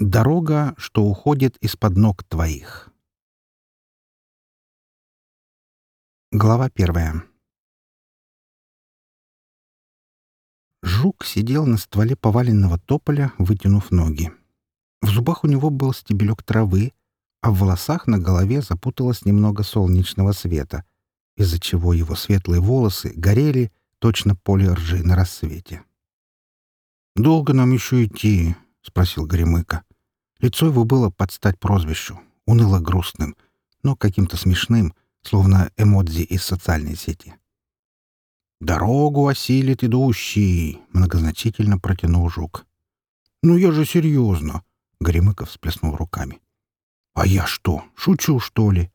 Дорога, что уходит из-под ног твоих. Глава первая. Жук сидел на стволе поваленного тополя, вытянув ноги. В зубах у него был стебелек травы, а в волосах на голове запуталось немного солнечного света, из-за чего его светлые волосы горели точно поле ржи на рассвете. «Долго нам еще идти?» — спросил Горемыка. Лицо его было под стать прозвищу, уныло-грустным, но каким-то смешным, словно эмодзи из социальной сети. «Дорогу осилит идущий!» — многозначительно протянул жук. «Ну я же серьезно!» — Горемыков всплеснул руками. «А я что, шучу, что ли?»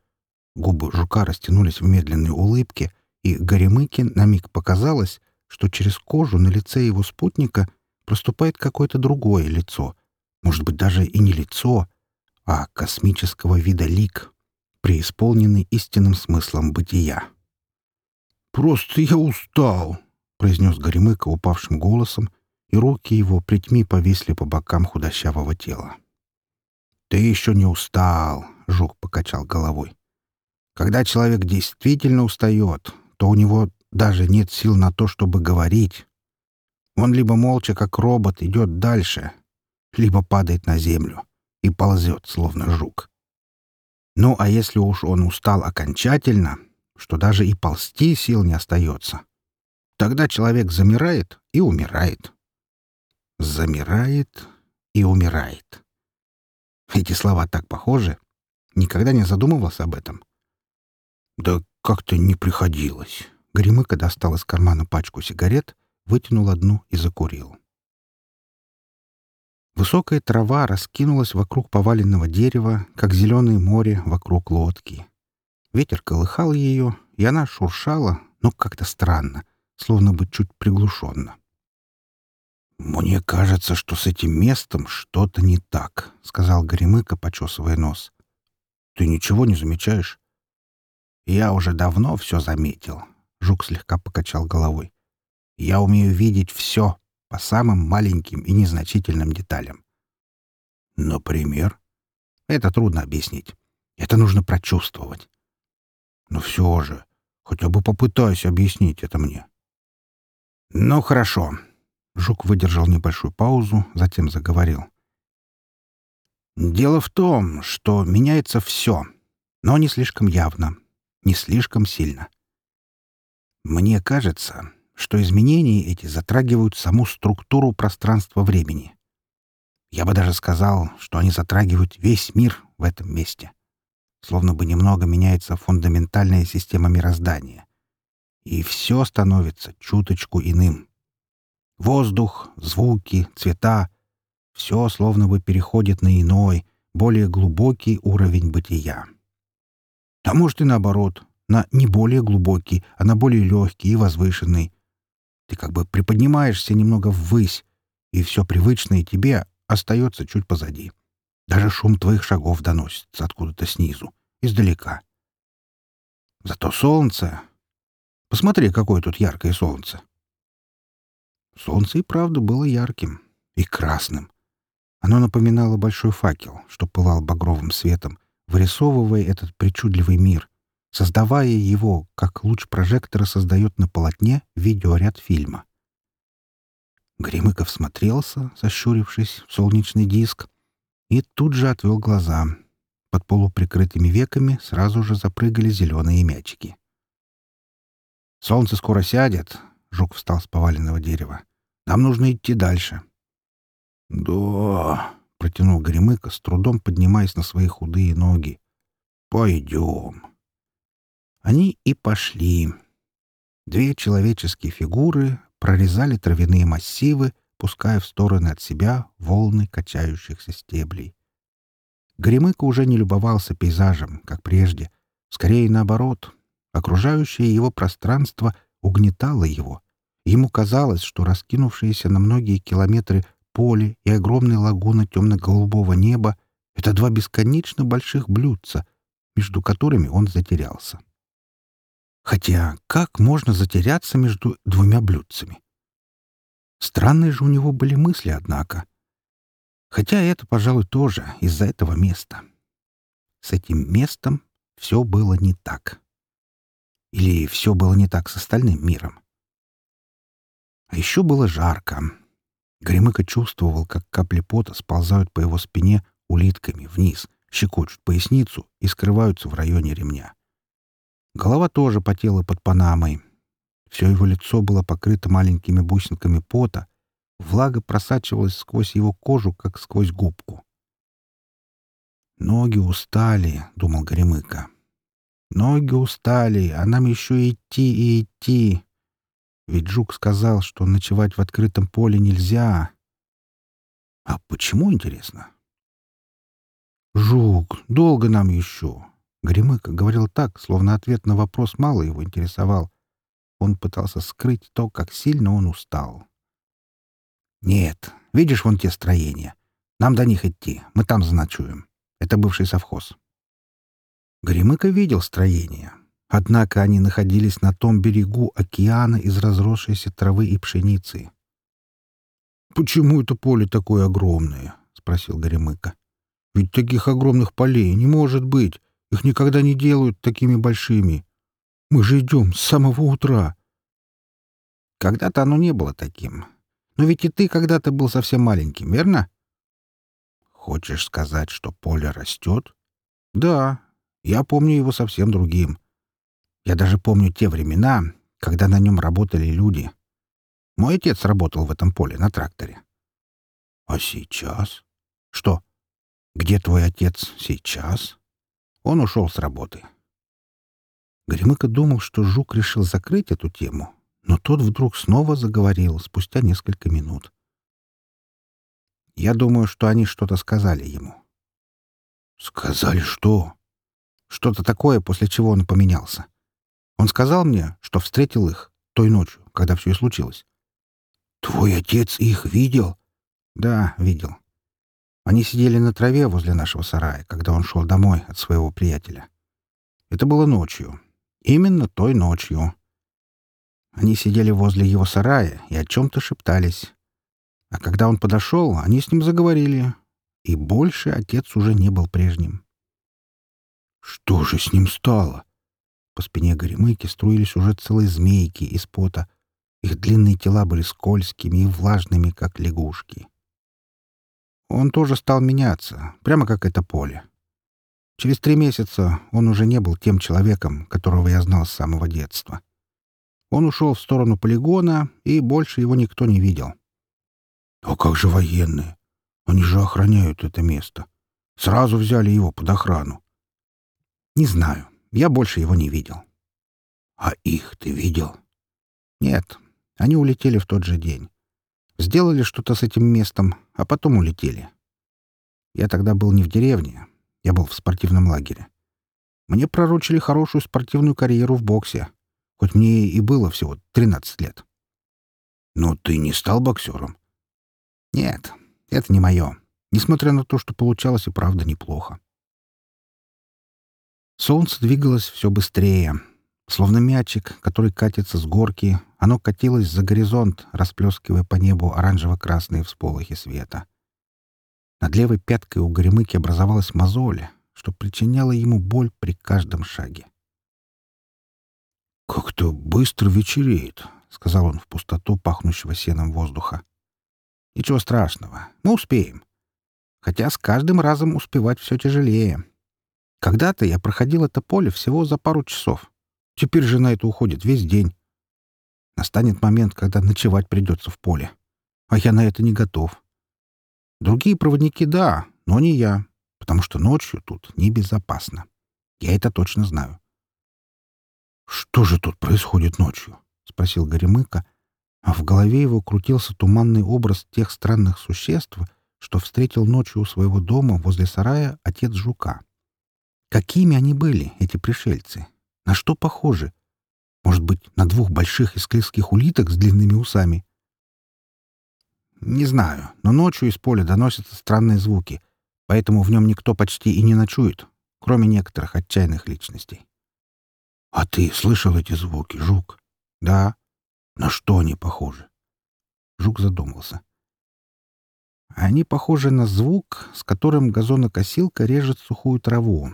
Губы жука растянулись в медленной улыбке, и Горемыке на миг показалось, что через кожу на лице его спутника — проступает какое-то другое лицо, может быть, даже и не лицо, а космического вида лик, преисполненный истинным смыслом бытия. «Просто я устал», — произнес Горемыка упавшим голосом, и руки его притьми повисли по бокам худощавого тела. «Ты еще не устал», — Жук покачал головой. «Когда человек действительно устает, то у него даже нет сил на то, чтобы говорить, он либо молча, как робот, идет дальше, либо падает на землю и ползет, словно жук. Ну, а если уж он устал окончательно, что даже и ползти сил не остается, тогда человек замирает и умирает. Замирает и умирает. Эти слова так похожи. Никогда не задумывался об этом. Да как-то не приходилось. Гремыка достал из кармана пачку сигарет вытянул одну и закурил. Высокая трава раскинулась вокруг поваленного дерева, как зеленое море вокруг лодки. Ветер колыхал ее, и она шуршала, но как-то странно, словно бы чуть приглушенно. «Мне кажется, что с этим местом что-то не так», — сказал Горемыка, почесывая нос. «Ты ничего не замечаешь?» «Я уже давно все заметил», — Жук слегка покачал головой. Я умею видеть все по самым маленьким и незначительным деталям. Например? Это трудно объяснить. Это нужно прочувствовать. Но все же, хотя бы попытайся объяснить это мне. Ну, хорошо. Жук выдержал небольшую паузу, затем заговорил. Дело в том, что меняется все, но не слишком явно, не слишком сильно. Мне кажется, что изменения эти затрагивают саму структуру пространства-времени. Я бы даже сказал, что они затрагивают весь мир в этом месте. Словно бы немного меняется фундаментальная система мироздания. И все становится чуточку иным. Воздух, звуки, цвета — все словно бы переходит на иной, более глубокий уровень бытия. А может и наоборот, на не более глубокий, а на более легкий и возвышенный, ты как бы приподнимаешься немного ввысь, и все привычное тебе остается чуть позади. Даже шум твоих шагов доносится откуда-то снизу, издалека. Зато солнце... Посмотри, какое тут яркое солнце. Солнце и правда было ярким и красным. Оно напоминало большой факел, что пылал багровым светом, вырисовывая этот причудливый мир, создавая его, как луч прожектора создает на полотне видеоряд фильма. Гремыков смотрелся, сощурившись в солнечный диск, и тут же отвел глаза. Под полуприкрытыми веками сразу же запрыгали зеленые мячики. «Солнце скоро сядет», — Жук встал с поваленного дерева. «Нам нужно идти дальше». «Да», — протянул Гремыка, с трудом поднимаясь на свои худые ноги. «Пойдем». Они и пошли. Две человеческие фигуры прорезали травяные массивы, пуская в стороны от себя волны качающихся стеблей. Гремыка уже не любовался пейзажем, как прежде. Скорее наоборот. Окружающее его пространство угнетало его. Ему казалось, что раскинувшиеся на многие километры поле и огромная лагуна темно-голубого неба — это два бесконечно больших блюдца, между которыми он затерялся. Хотя как можно затеряться между двумя блюдцами? Странные же у него были мысли, однако. Хотя это, пожалуй, тоже из-за этого места. С этим местом все было не так. Или все было не так с остальным миром. А еще было жарко. Гремыка чувствовал, как капли пота сползают по его спине улитками вниз, щекочут поясницу и скрываются в районе ремня. Голова тоже потела под панамой. Все его лицо было покрыто маленькими бусинками пота, влага просачивалась сквозь его кожу, как сквозь губку. «Ноги устали», — думал Горемыка. «Ноги устали, а нам еще идти и идти. Ведь Жук сказал, что ночевать в открытом поле нельзя. А почему, интересно?» «Жук, долго нам еще?» Гремыка говорил так, словно ответ на вопрос мало его интересовал. Он пытался скрыть то, как сильно он устал. «Нет, видишь вон те строения. Нам до них идти, мы там заночуем. Это бывший совхоз». Гремыка видел строения. Однако они находились на том берегу океана из разросшейся травы и пшеницы. «Почему это поле такое огромное?» — спросил Горемыка. «Ведь таких огромных полей не может быть. Их никогда не делают такими большими. Мы же идем с самого утра». «Когда-то оно не было таким. Но ведь и ты когда-то был совсем маленьким, верно?» «Хочешь сказать, что поле растет?» «Да. Я помню его совсем другим. Я даже помню те времена, когда на нем работали люди. Мой отец работал в этом поле на тракторе». «А сейчас?» «Что? Где твой отец сейчас?» Он ушел с работы. Горемыка думал, что Жук решил закрыть эту тему, но тот вдруг снова заговорил спустя несколько минут. Я думаю, что они что-то сказали ему. «Сказали что?» «Что-то такое, после чего он поменялся. Он сказал мне, что встретил их той ночью, когда все и случилось». «Твой отец их видел?» «Да, видел. Они сидели на траве возле нашего сарая, когда он шел домой от своего приятеля. Это было ночью. Именно той ночью. Они сидели возле его сарая и о чем-то шептались. А когда он подошел, они с ним заговорили. И больше отец уже не был прежним. «Что же с ним стало?» По спине Горемыки струились уже целые змейки из пота. Их длинные тела были скользкими и влажными, как лягушки. Он тоже стал меняться, прямо как это поле. Через три месяца он уже не был тем человеком, которого я знал с самого детства. Он ушел в сторону полигона, и больше его никто не видел. «А как же военные? Они же охраняют это место. Сразу взяли его под охрану». «Не знаю. Я больше его не видел». «А их ты видел?» «Нет. Они улетели в тот же день. Сделали что-то с этим местом, а потом улетели. Я тогда был не в деревне, я был в спортивном лагере. Мне пророчили хорошую спортивную карьеру в боксе, хоть мне и было всего 13 лет. Но ты не стал боксером? Нет, это не мое, несмотря на то, что получалось и правда неплохо. Солнце двигалось все быстрее, Словно мячик, который катится с горки, оно катилось за горизонт, расплескивая по небу оранжево-красные всполохи света. Над левой пяткой у Горемыки образовалась мозоль, что причиняло ему боль при каждом шаге. «Как-то быстро вечереет», — сказал он в пустоту пахнущего сеном воздуха. «Ничего страшного, мы успеем. Хотя с каждым разом успевать все тяжелее. Когда-то я проходил это поле всего за пару часов. Теперь же на это уходит весь день. Настанет момент, когда ночевать придется в поле. А я на это не готов. Другие проводники — да, но не я, потому что ночью тут небезопасно. Я это точно знаю. «Что же тут происходит ночью?» — спросил Горемыка, а в голове его крутился туманный образ тех странных существ, что встретил ночью у своего дома возле сарая отец Жука. Какими они были, эти пришельцы? На что похожи? Может быть, на двух больших и склизких улиток с длинными усами? Не знаю, но ночью из поля доносятся странные звуки, поэтому в нем никто почти и не ночует, кроме некоторых отчаянных личностей. — А ты слышал эти звуки, Жук? — Да. — На что они похожи? Жук задумался. Они похожи на звук, с которым газонокосилка режет сухую траву.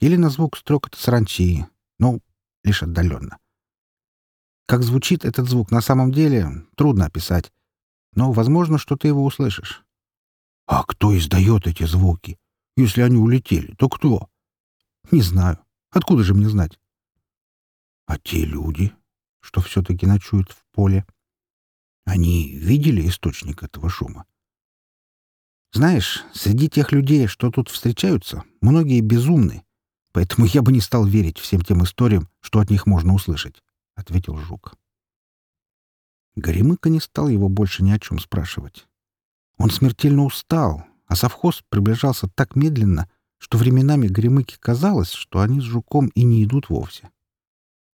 Или на звук стрекота саранчи, но лишь отдаленно. Как звучит этот звук на самом деле, трудно описать. Но возможно, что ты его услышишь. А кто издает эти звуки? Если они улетели, то кто? Не знаю. Откуда же мне знать? А те люди, что все-таки ночуют в поле, они видели источник этого шума? Знаешь, среди тех людей, что тут встречаются, многие безумны, поэтому я бы не стал верить всем тем историям, что от них можно услышать, — ответил Жук. Горемыка не стал его больше ни о чем спрашивать. Он смертельно устал, а совхоз приближался так медленно, что временами Горемыке казалось, что они с Жуком и не идут вовсе.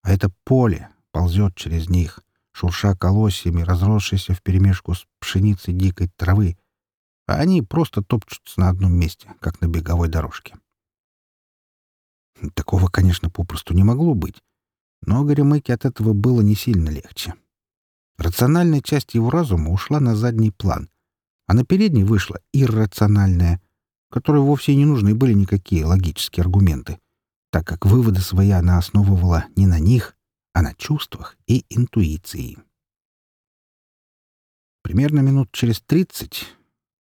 А это поле ползет через них, шурша колосьями, разросшейся вперемешку с пшеницей дикой травы, а они просто топчутся на одном месте, как на беговой дорожке. Такого, конечно, попросту не могло быть, но Горемыке от этого было не сильно легче. Рациональная часть его разума ушла на задний план, а на передний вышла иррациональная, которой вовсе не нужны были никакие логические аргументы, так как выводы свои она основывала не на них, а на чувствах и интуиции. Примерно минут через тридцать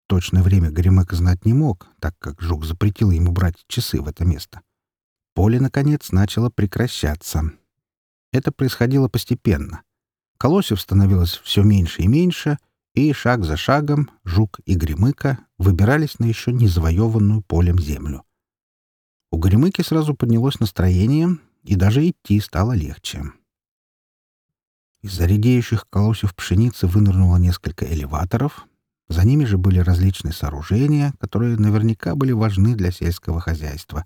Точное время Горемык знать не мог, так как Жук запретил ему брать часы в это место. Поле, наконец, начало прекращаться. Это происходило постепенно. Колосьев становилось все меньше и меньше, и шаг за шагом Жук и Гремыка выбирались на еще не завоеванную полем землю. У Гремыки сразу поднялось настроение, и даже идти стало легче. Из-за редеющих колосьев пшеницы вынырнуло несколько элеваторов, за ними же были различные сооружения, которые наверняка были важны для сельского хозяйства.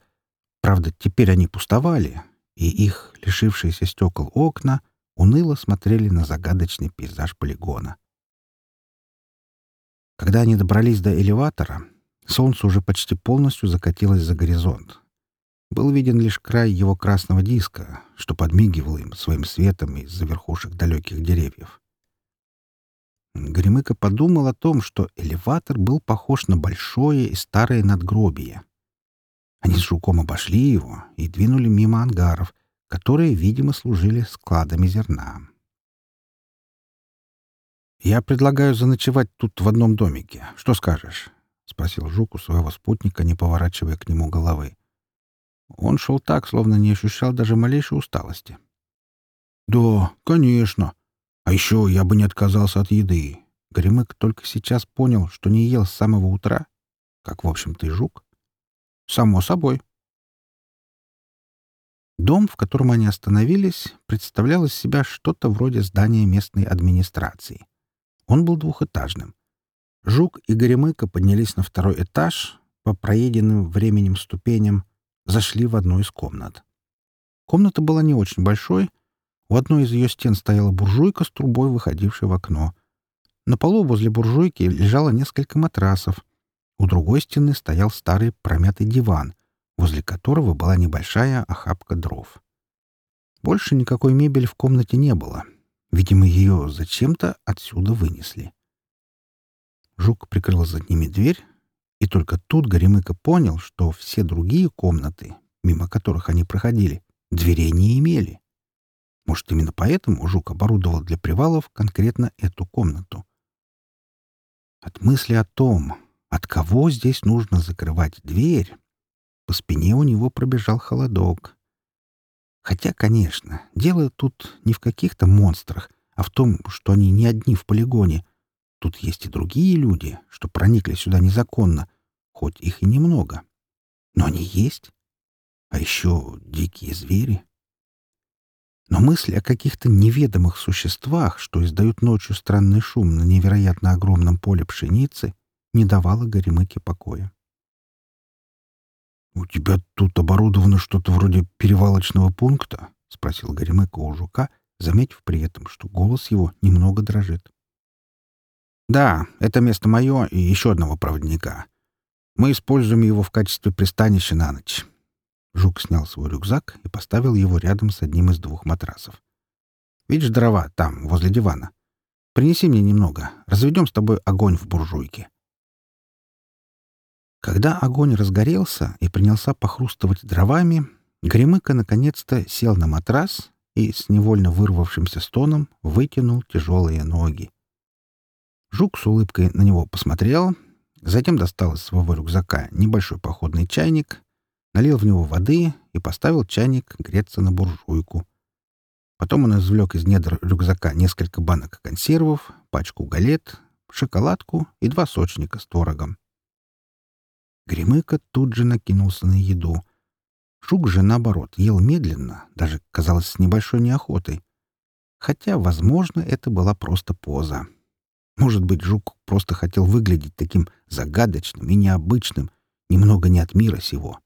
Правда, теперь они пустовали, и их, лишившиеся стекол окна, уныло смотрели на загадочный пейзаж полигона. Когда они добрались до элеватора, солнце уже почти полностью закатилось за горизонт. Был виден лишь край его красного диска, что подмигивал им своим светом из-за верхушек далеких деревьев. Гремыка подумал о том, что элеватор был похож на большое и старое надгробие. Они с Жуком обошли его и двинули мимо ангаров, которые, видимо, служили складами зерна. «Я предлагаю заночевать тут в одном домике. Что скажешь?» — спросил Жук у своего спутника, не поворачивая к нему головы. Он шел так, словно не ощущал даже малейшей усталости. «Да, конечно», а еще я бы не отказался от еды. Горемык только сейчас понял, что не ел с самого утра, как, в общем-то, и жук. Само собой. Дом, в котором они остановились, представлял из себя что-то вроде здания местной администрации. Он был двухэтажным. Жук и Горемыка поднялись на второй этаж, по проеденным временем ступеням, зашли в одну из комнат. Комната была не очень большой, у одной из ее стен стояла буржуйка с трубой, выходившей в окно. На полу возле буржуйки лежало несколько матрасов. У другой стены стоял старый промятый диван, возле которого была небольшая охапка дров. Больше никакой мебели в комнате не было. Видимо, ее зачем-то отсюда вынесли. Жук прикрыл за ними дверь, и только тут Горемыка понял, что все другие комнаты, мимо которых они проходили, дверей не имели. Может, именно поэтому Жук оборудовал для привалов конкретно эту комнату. От мысли о том, от кого здесь нужно закрывать дверь, по спине у него пробежал холодок. Хотя, конечно, дело тут не в каких-то монстрах, а в том, что они не одни в полигоне. Тут есть и другие люди, что проникли сюда незаконно, хоть их и немного. Но они есть. А еще дикие звери. Но мысль о каких-то неведомых существах, что издают ночью странный шум на невероятно огромном поле пшеницы, не давала Горемыке покоя. «У тебя тут оборудовано что-то вроде перевалочного пункта?» — спросил Горемыка у жука, заметив при этом, что голос его немного дрожит. «Да, это место мое и еще одного проводника. Мы используем его в качестве пристанища на ночь. Жук снял свой рюкзак и поставил его рядом с одним из двух матрасов. «Видишь дрова там, возле дивана? Принеси мне немного. Разведем с тобой огонь в буржуйке». Когда огонь разгорелся и принялся похрустывать дровами, Гремыка наконец-то сел на матрас и с невольно вырвавшимся стоном вытянул тяжелые ноги. Жук с улыбкой на него посмотрел, затем достал из своего рюкзака небольшой походный чайник, налил в него воды и поставил чайник греться на буржуйку. Потом он извлек из недр рюкзака несколько банок консервов, пачку галет, шоколадку и два сочника с творогом. Гремыка тут же накинулся на еду. Жук же, наоборот, ел медленно, даже, казалось, с небольшой неохотой. Хотя, возможно, это была просто поза. Может быть, Жук просто хотел выглядеть таким загадочным и необычным, немного не от мира сего.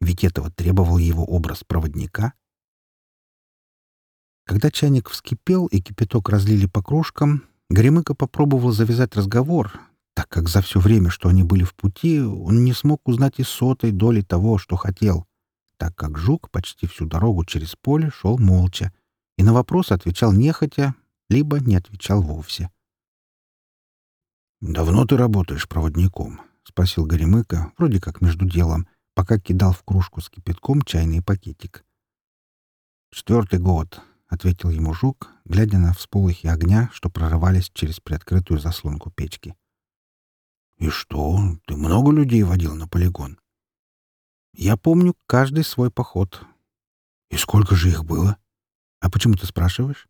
Ведь этого требовал его образ проводника. Когда чайник вскипел и кипяток разлили по кружкам, Горемыка попробовал завязать разговор, так как за все время, что они были в пути, он не смог узнать и сотой доли того, что хотел, так как жук почти всю дорогу через поле шел молча и на вопрос отвечал нехотя, либо не отвечал вовсе. «Давно ты работаешь проводником?» — спросил Горемыка, вроде как между делом, пока кидал в кружку с кипятком чайный пакетик. «Четвертый год», — ответил ему жук, глядя на всполохи огня, что прорывались через приоткрытую заслонку печки. «И что? Ты много людей водил на полигон?» «Я помню каждый свой поход». «И сколько же их было?» «А почему ты спрашиваешь?»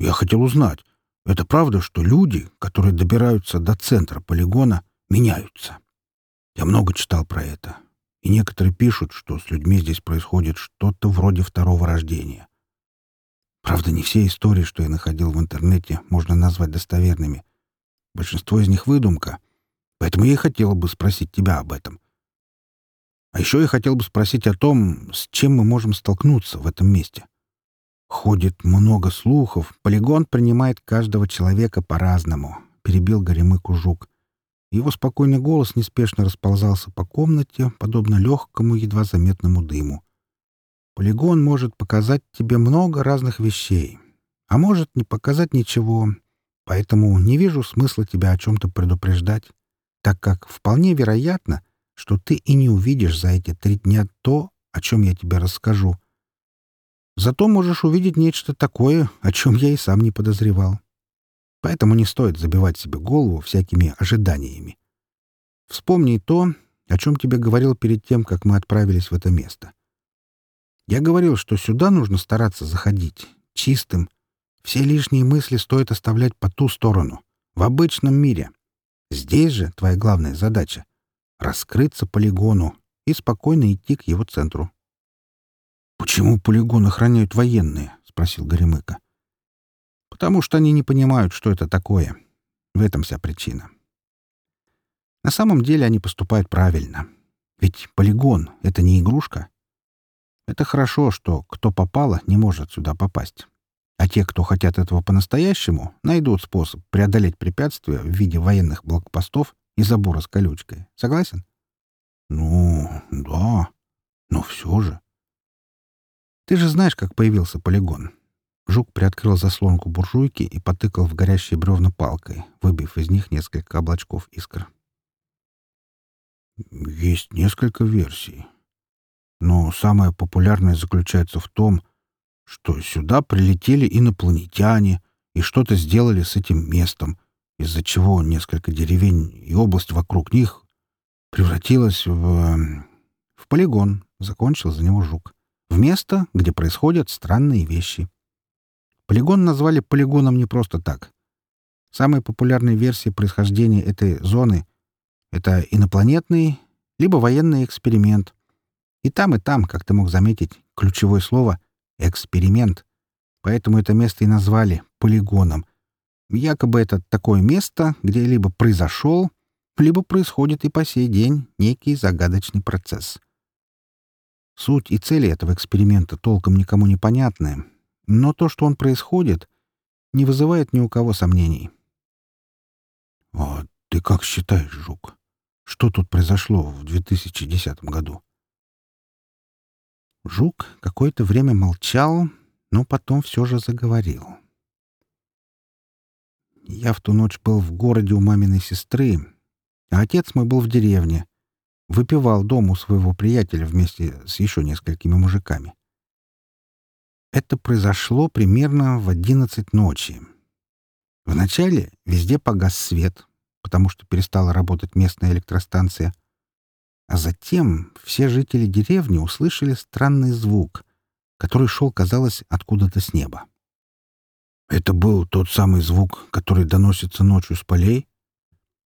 «Я хотел узнать, это правда, что люди, которые добираются до центра полигона, меняются?» Я много читал про это. И некоторые пишут, что с людьми здесь происходит что-то вроде второго рождения. Правда, не все истории, что я находил в интернете, можно назвать достоверными. Большинство из них — выдумка. Поэтому я и хотел бы спросить тебя об этом. А еще я хотел бы спросить о том, с чем мы можем столкнуться в этом месте. Ходит много слухов, полигон принимает каждого человека по-разному, — перебил Горемыку жук. Его спокойный голос неспешно расползался по комнате, подобно легкому, едва заметному дыму. Полигон может показать тебе много разных вещей, а может не показать ничего, поэтому не вижу смысла тебя о чем-то предупреждать, так как вполне вероятно, что ты и не увидишь за эти три дня то, о чем я тебе расскажу. Зато можешь увидеть нечто такое, о чем я и сам не подозревал. Поэтому не стоит забивать себе голову всякими ожиданиями. Вспомни то, о чем тебе говорил перед тем, как мы отправились в это место. Я говорил, что сюда нужно стараться заходить чистым. Все лишние мысли стоит оставлять по ту сторону, в обычном мире. Здесь же твоя главная задача — раскрыться полигону и спокойно идти к его центру. «Почему полигон охраняют военные?» — спросил Горемыка. «Потому что они не понимают, что это такое. В этом вся причина. На самом деле они поступают правильно. Ведь полигон — это не игрушка. Это хорошо, что кто попало, не может сюда попасть. А те, кто хотят этого по-настоящему, найдут способ преодолеть препятствия в виде военных блокпостов и забора с колючкой. Согласен? Ну, да. Но все же. Ты же знаешь, как появился полигон. Жук приоткрыл заслонку буржуйки и потыкал в горящие бревна палкой, выбив из них несколько облачков искр. Есть несколько версий. Но самая популярная заключается в том, что сюда прилетели инопланетяне и что-то сделали с этим местом, из-за чего несколько деревень и область вокруг них превратилась в... в полигон, закончил за него жук. В место, где происходят странные вещи. Полигон назвали полигоном не просто так. Самая популярная версия происхождения этой зоны — это инопланетный либо военный эксперимент — и там, и там, как ты мог заметить, ключевое слово — эксперимент. Поэтому это место и назвали полигоном. Якобы это такое место, где либо произошел, либо происходит и по сей день некий загадочный процесс. Суть и цели этого эксперимента толком никому не понятны, но то, что он происходит, не вызывает ни у кого сомнений. «А ты как считаешь, Жук, что тут произошло в 2010 году?» Жук какое-то время молчал, но потом все же заговорил. Я в ту ночь был в городе у маминой сестры. А отец мой был в деревне. Выпивал дом у своего приятеля вместе с еще несколькими мужиками. Это произошло примерно в одиннадцать ночи. Вначале везде погас свет, потому что перестала работать местная электростанция. А затем все жители деревни услышали странный звук, который шел, казалось, откуда-то с неба. Это был тот самый звук, который доносится ночью с полей?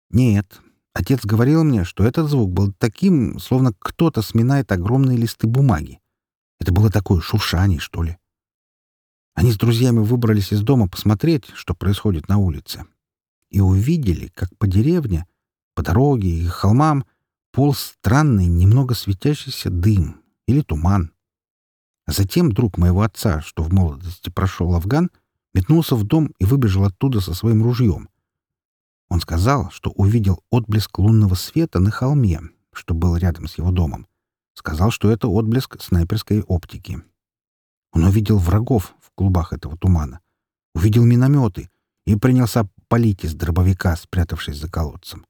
Нет. Отец говорил мне, что этот звук был таким, словно кто-то сминает огромные листы бумаги. Это было такое шуршание, что ли. Они с друзьями выбрались из дома посмотреть, что происходит на улице. И увидели, как по деревне, по дороге и холмам полз странный, немного светящийся дым или туман. А затем друг моего отца, что в молодости прошел Афган, — метнулся в дом и выбежал оттуда со своим ружьем. Он сказал, что увидел отблеск лунного света на холме, что был рядом с его домом. Сказал, что это отблеск снайперской оптики. Он увидел врагов в клубах этого тумана, увидел минометы и принялся палить из дробовика, спрятавшись за колодцем.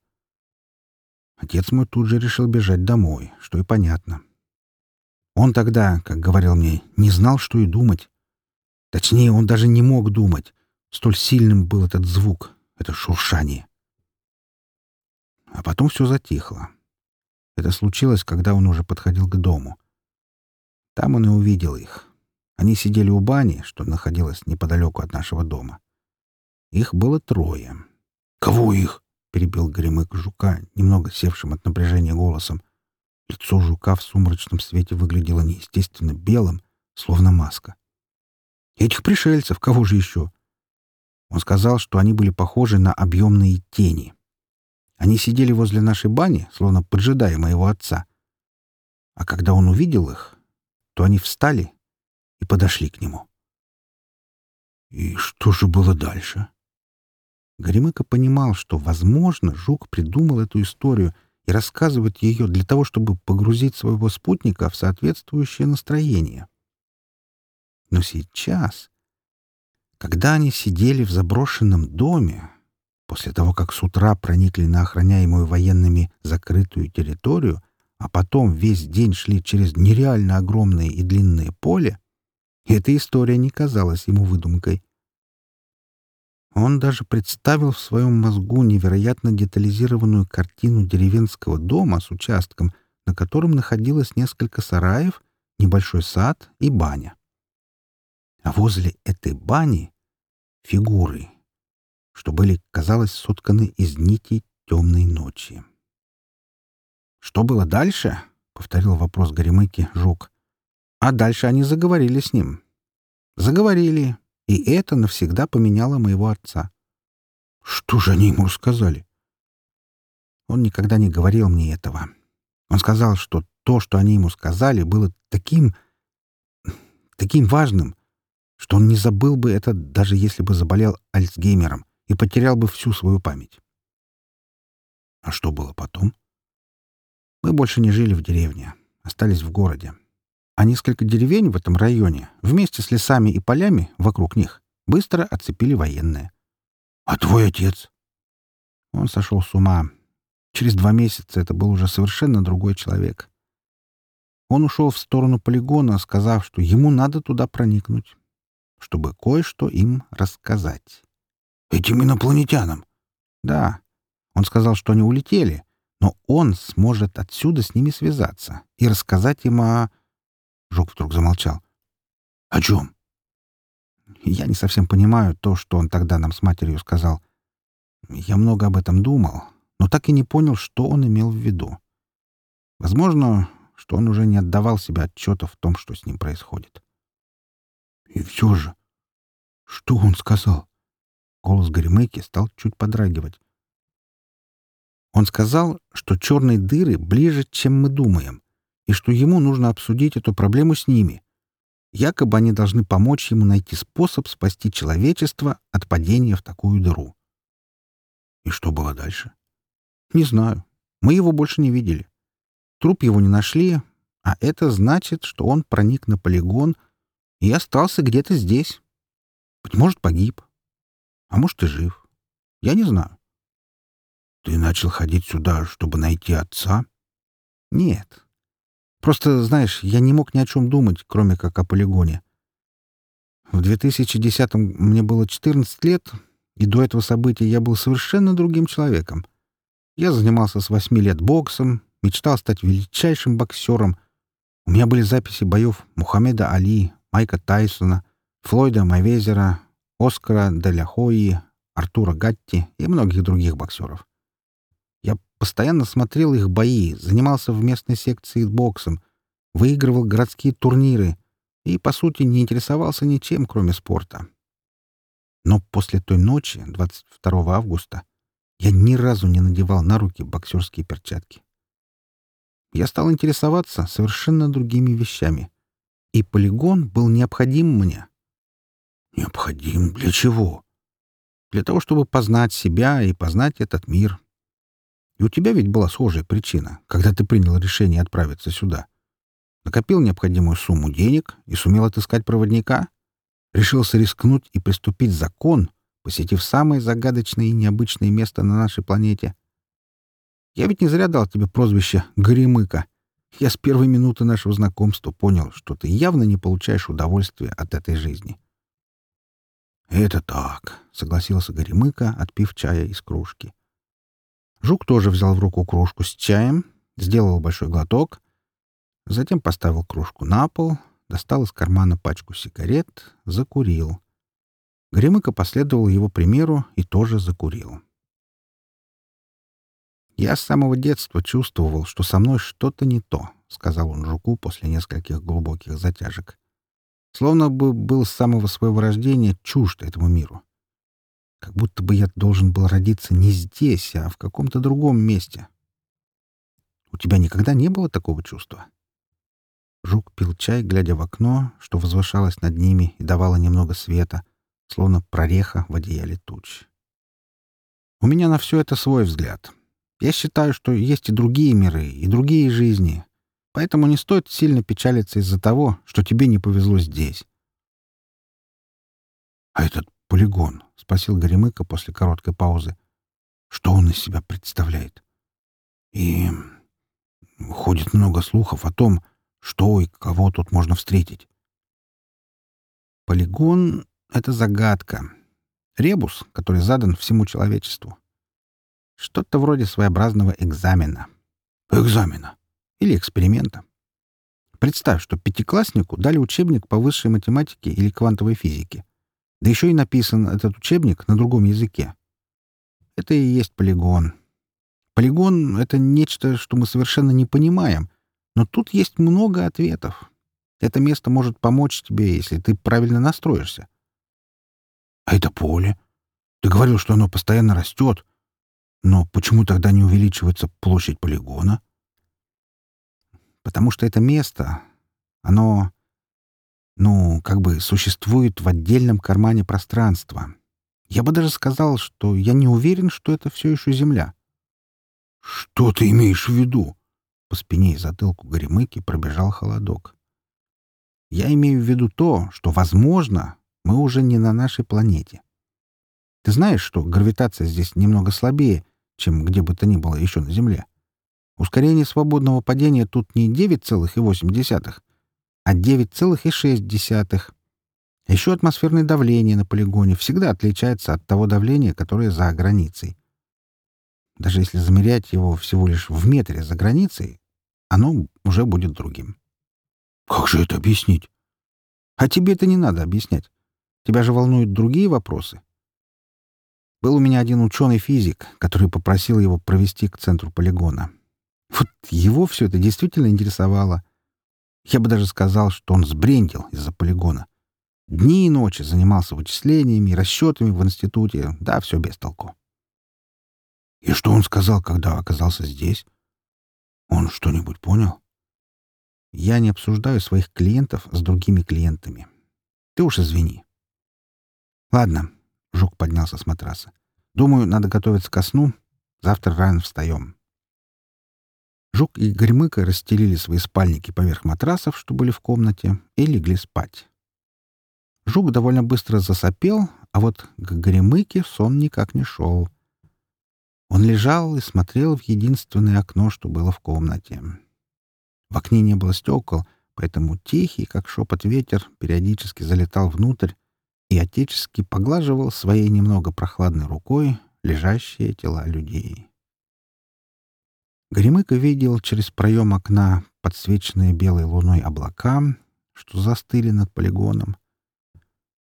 Отец мой тут же решил бежать домой, что и понятно. Он тогда, как говорил мне, не знал, что и думать. Точнее, он даже не мог думать. Столь сильным был этот звук, это шуршание. А потом все затихло. Это случилось, когда он уже подходил к дому. Там он и увидел их. Они сидели у бани, что находилась неподалеку от нашего дома. Их было трое. «Кого их?» — перебил Горемык жука, немного севшим от напряжения голосом. Лицо жука в сумрачном свете выглядело неестественно белым, словно маска. Этих пришельцев, кого же еще? Он сказал, что они были похожи на объемные тени. Они сидели возле нашей бани, словно поджидая моего отца. А когда он увидел их, то они встали и подошли к нему. И что же было дальше? Горемыка понимал, что, возможно, Жук придумал эту историю и рассказывает ее для того, чтобы погрузить своего спутника в соответствующее настроение. Но сейчас, когда они сидели в заброшенном доме, после того, как с утра проникли на охраняемую военными закрытую территорию, а потом весь день шли через нереально огромное и длинное поле, эта история не казалась ему выдумкой. Он даже представил в своем мозгу невероятно детализированную картину деревенского дома с участком, на котором находилось несколько сараев, небольшой сад и баня а возле этой бани — фигуры, что были, казалось, сотканы из нитей темной ночи. «Что было дальше?» — повторил вопрос Горемыки Жук. А дальше они заговорили с ним. Заговорили, и это навсегда поменяло моего отца. Что же они ему рассказали? Он никогда не говорил мне этого. Он сказал, что то, что они ему сказали, было таким... таким важным, что он не забыл бы это, даже если бы заболел Альцгеймером и потерял бы всю свою память. А что было потом? Мы больше не жили в деревне, остались в городе. А несколько деревень в этом районе, вместе с лесами и полями вокруг них, быстро оцепили военные. «А твой отец?» Он сошел с ума. Через два месяца это был уже совершенно другой человек. Он ушел в сторону полигона, сказав, что ему надо туда проникнуть чтобы кое-что им рассказать. «Этим инопланетянам?» «Да. Он сказал, что они улетели, но он сможет отсюда с ними связаться и рассказать им о...» Жук вдруг замолчал. «О чем?» «Я не совсем понимаю то, что он тогда нам с матерью сказал. Я много об этом думал, но так и не понял, что он имел в виду. Возможно, что он уже не отдавал себе отчета в том, что с ним происходит. И все же... Что он сказал? Голос Горемыки стал чуть подрагивать. Он сказал, что черные дыры ближе, чем мы думаем, и что ему нужно обсудить эту проблему с ними. Якобы они должны помочь ему найти способ спасти человечество от падения в такую дыру. И что было дальше? Не знаю. Мы его больше не видели. Труп его не нашли, а это значит, что он проник на полигон — и остался где-то здесь. Быть может, погиб. А может, и жив. Я не знаю. «Ты начал ходить сюда, чтобы найти отца?» «Нет. Просто, знаешь, я не мог ни о чем думать, кроме как о полигоне. В 2010-м мне было 14 лет, и до этого события я был совершенно другим человеком. Я занимался с 8 лет боксом, мечтал стать величайшим боксером. У меня были записи боев Мухаммеда Али, Майка Тайсона, Флойда Майвезера, Оскара Деляхои, Артура Гатти и многих других боксеров. Постоянно смотрел их бои, занимался в местной секции боксом, выигрывал городские турниры и, по сути, не интересовался ничем, кроме спорта. Но после той ночи, 22 августа, я ни разу не надевал на руки боксерские перчатки. Я стал интересоваться совершенно другими вещами. И полигон был необходим мне. Необходим для чего? Для того, чтобы познать себя и познать этот мир. И у тебя ведь была схожая причина, когда ты принял решение отправиться сюда. Накопил необходимую сумму денег и сумел отыскать проводника. Решился рискнуть и приступить закон, посетив самое загадочное и необычное место на нашей планете. Я ведь не зря дал тебе прозвище «Горемыка». Я с первой минуты нашего знакомства понял, что ты явно не получаешь удовольствия от этой жизни. «Это так», — согласился Горемыка, отпив чая из кружки. Жук тоже взял в руку кружку с чаем, сделал большой глоток, затем поставил кружку на пол, достал из кармана пачку сигарет, закурил. Гремыка последовал его примеру и тоже закурил. «Я с самого детства чувствовал, что со мной что-то не то», — сказал он жуку после нескольких глубоких затяжек. «Словно бы был с самого своего рождения чужд этому миру. Как будто бы я должен был родиться не здесь, а в каком-то другом месте. У тебя никогда не было такого чувства?» Жук пил чай, глядя в окно, что возвышалось над ними и давало немного света — словно прореха в одеяле туч. У меня на все это свой взгляд. Я считаю, что есть и другие миры, и другие жизни, поэтому не стоит сильно печалиться из-за того, что тебе не повезло здесь. — А этот полигон? — спросил Горемыка после короткой паузы. — Что он из себя представляет? И ходит много слухов о том, что и кого тут можно встретить. Полигон это загадка. Ребус, который задан всему человечеству. Что-то вроде своеобразного экзамена. Экзамена. Или эксперимента. Представь, что пятикласснику дали учебник по высшей математике или квантовой физике. Да еще и написан этот учебник на другом языке. Это и есть полигон. Полигон — это нечто, что мы совершенно не понимаем, но тут есть много ответов. Это место может помочь тебе, если ты правильно настроишься. А это поле? Ты говорил, что оно постоянно растет. Но почему тогда не увеличивается площадь полигона? Потому что это место, оно, ну, как бы существует в отдельном кармане пространства. Я бы даже сказал, что я не уверен, что это все еще Земля. Что ты имеешь в виду? По спине и затылку Горемыки пробежал холодок. Я имею в виду то, что, возможно, мы уже не на нашей планете. Ты знаешь, что гравитация здесь немного слабее, чем где бы то ни было еще на Земле. Ускорение свободного падения тут не 9,8, а 9,6. Еще атмосферное давление на полигоне всегда отличается от того давления, которое за границей. Даже если замерять его всего лишь в метре за границей, оно уже будет другим. Как же это объяснить? А тебе это не надо объяснять. Тебя же волнуют другие вопросы. Был у меня один ученый-физик, который попросил его провести к центру полигона. Вот его все это действительно интересовало. Я бы даже сказал, что он сбрендил из-за полигона. Дни и ночи занимался вычислениями и расчетами в институте. Да, все без толку. И что он сказал, когда оказался здесь? Он что-нибудь понял? Я не обсуждаю своих клиентов с другими клиентами. Ты уж извини. «Ладно», — Жук поднялся с матраса. «Думаю, надо готовиться ко сну. Завтра рано встаем». Жук и Гремыка расстелили свои спальники поверх матрасов, что были в комнате, и легли спать. Жук довольно быстро засопел, а вот к Гремыке сон никак не шел. Он лежал и смотрел в единственное окно, что было в комнате. В окне не было стекол, поэтому тихий, как шепот ветер, периодически залетал внутрь и отечески поглаживал своей немного прохладной рукой лежащие тела людей. Горемыка видел через проем окна подсвеченные белой луной облака, что застыли над полигоном.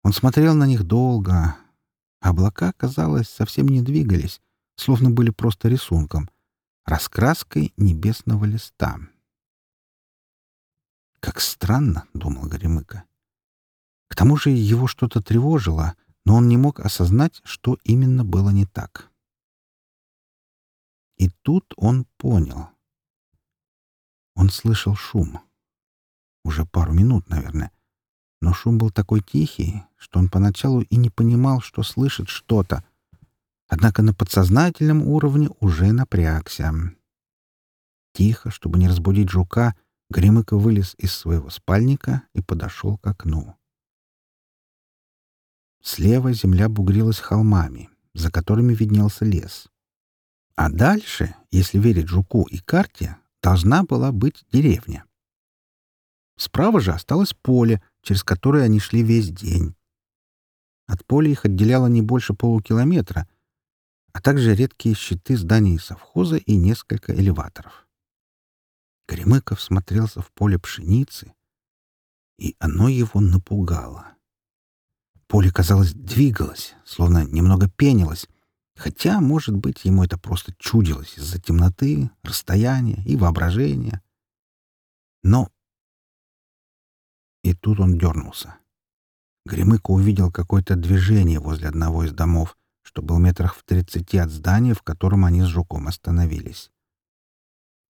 Он смотрел на них долго. Облака, казалось, совсем не двигались, словно были просто рисунком, раскраской небесного листа. «Как странно», — думал Горемыка. К тому же его что-то тревожило, но он не мог осознать, что именно было не так. И тут он понял. Он слышал шум. Уже пару минут, наверное. Но шум был такой тихий, что он поначалу и не понимал, что слышит что-то. Однако на подсознательном уровне уже напрягся. Тихо, чтобы не разбудить жука, Гримыка вылез из своего спальника и подошел к окну. Слева земля бугрилась холмами, за которыми виднелся лес. А дальше, если верить жуку и карте, должна была быть деревня. Справа же осталось поле, через которое они шли весь день. От поля их отделяло не больше полукилометра, а также редкие щиты зданий совхоза и несколько элеваторов. Горемыков смотрелся в поле пшеницы, и оно его напугало. Поле, казалось, двигалось, словно немного пенилось, хотя, может быть, ему это просто чудилось из-за темноты, расстояния и воображения. Но... И тут он дернулся. Гремыка увидел какое-то движение возле одного из домов, что был метрах в тридцати от здания, в котором они с жуком остановились.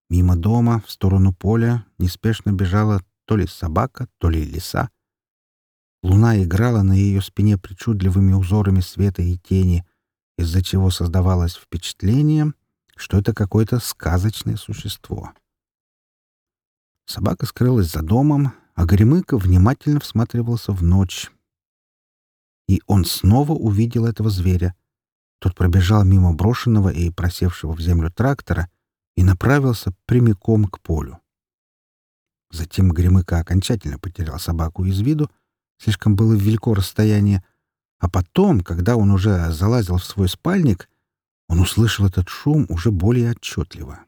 Мимо дома, в сторону поля, неспешно бежала то ли собака, то ли лиса. Луна играла на ее спине причудливыми узорами света и тени, из-за чего создавалось впечатление, что это какое-то сказочное существо. Собака скрылась за домом, а Горемыка внимательно всматривался в ночь. И он снова увидел этого зверя. Тот пробежал мимо брошенного и просевшего в землю трактора и направился прямиком к полю. Затем Гремыка окончательно потерял собаку из виду, слишком было велико расстояние, а потом, когда он уже залазил в свой спальник, он услышал этот шум уже более отчетливо.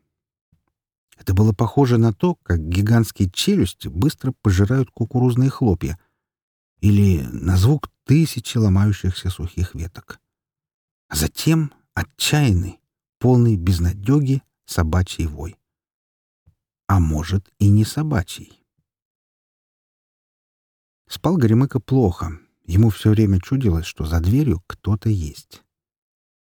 Это было похоже на то, как гигантские челюсти быстро пожирают кукурузные хлопья или на звук тысячи ломающихся сухих веток. А затем отчаянный, полный безнадеги собачий вой. А может, и не собачий. Спал Горемыка плохо. Ему все время чудилось, что за дверью кто-то есть.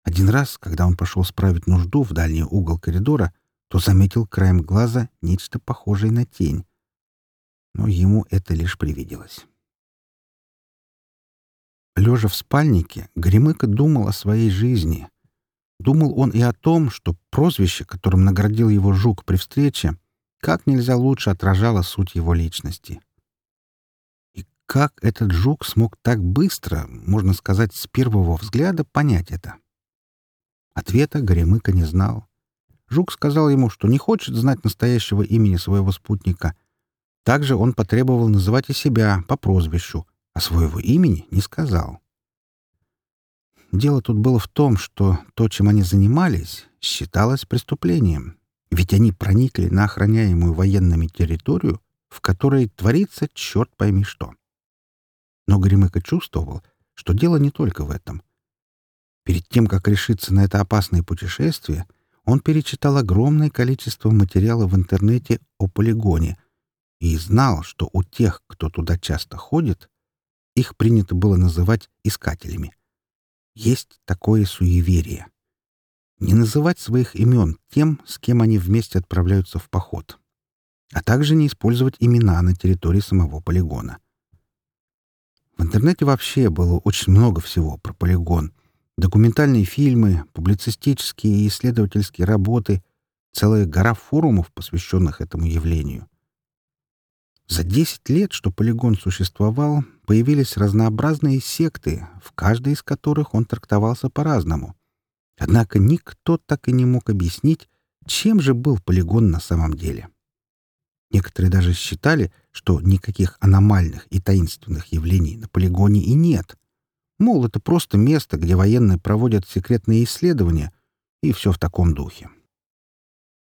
Один раз, когда он пошел справить нужду в дальний угол коридора, то заметил краем глаза нечто похожее на тень. Но ему это лишь привиделось. Лежа в спальнике, Горемыка думал о своей жизни, Думал он и о том, что прозвище, которым наградил его жук при встрече, как нельзя лучше отражало суть его личности. Как этот жук смог так быстро, можно сказать, с первого взгляда понять это? Ответа Горемыка не знал. Жук сказал ему, что не хочет знать настоящего имени своего спутника. Также он потребовал называть и себя по прозвищу, а своего имени не сказал. Дело тут было в том, что то, чем они занимались, считалось преступлением, ведь они проникли на охраняемую военными территорию, в которой творится черт пойми что. Но Гремыка чувствовал, что дело не только в этом. Перед тем, как решиться на это опасное путешествие, он перечитал огромное количество материала в интернете о полигоне и знал, что у тех, кто туда часто ходит, их принято было называть искателями. Есть такое суеверие. Не называть своих имен тем, с кем они вместе отправляются в поход, а также не использовать имена на территории самого полигона. В интернете вообще было очень много всего про полигон. Документальные фильмы, публицистические и исследовательские работы, целая гора форумов, посвященных этому явлению. За 10 лет, что полигон существовал, появились разнообразные секты, в каждой из которых он трактовался по-разному. Однако никто так и не мог объяснить, чем же был полигон на самом деле. Некоторые даже считали, что никаких аномальных и таинственных явлений на полигоне и нет. Мол, это просто место, где военные проводят секретные исследования, и все в таком духе.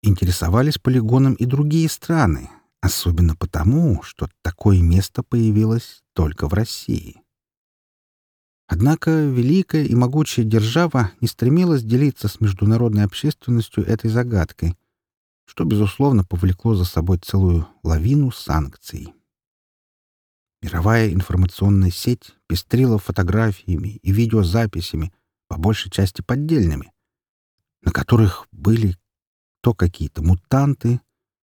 Интересовались полигоном и другие страны, особенно потому, что такое место появилось только в России. Однако великая и могучая держава не стремилась делиться с международной общественностью этой загадкой, что, безусловно, повлекло за собой целую лавину санкций. Мировая информационная сеть пестрила фотографиями и видеозаписями, по большей части поддельными, на которых были то какие-то мутанты,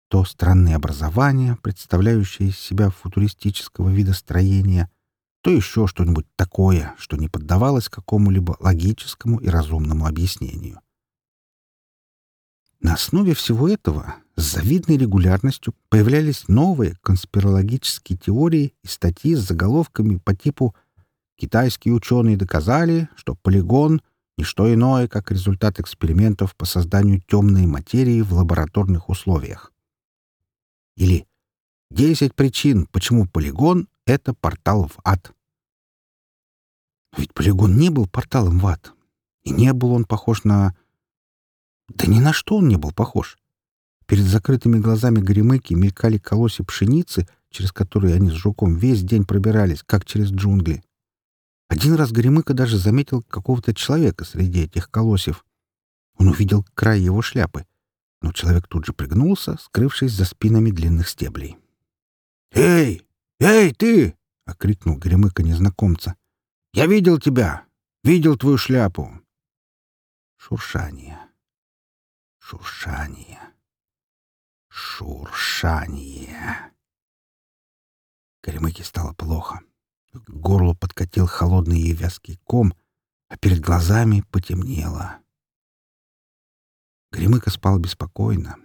то странные образования, представляющие из себя футуристического вида строения, то еще что-нибудь такое, что не поддавалось какому-либо логическому и разумному объяснению. На основе всего этого с завидной регулярностью появлялись новые конспирологические теории и статьи с заголовками по типу «Китайские ученые доказали, что полигон — не что иное, как результат экспериментов по созданию темной материи в лабораторных условиях». Или «Десять причин, почему полигон — это портал в ад». Ведь полигон не был порталом в ад. И не был он похож на да ни на что он не был похож. Перед закрытыми глазами Горемыки мелькали колоси пшеницы, через которые они с жуком весь день пробирались, как через джунгли. Один раз Горемыка даже заметил какого-то человека среди этих колосьев. Он увидел край его шляпы, но человек тут же пригнулся, скрывшись за спинами длинных стеблей. «Эй! Эй, ты!» — окрикнул Горемыка незнакомца. «Я видел тебя! Видел твою шляпу!» Шуршание. Шуршание. Шуршание. Горемыке стало плохо. К горлу подкатил холодный и вязкий ком, а перед глазами потемнело. Горемыка спал беспокойно,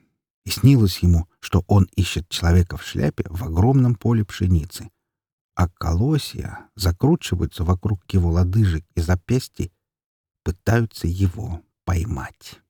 и снилось ему, что он ищет человека в шляпе в огромном поле пшеницы, а колосья закручиваются вокруг его лодыжек и запястья, пытаются его поймать.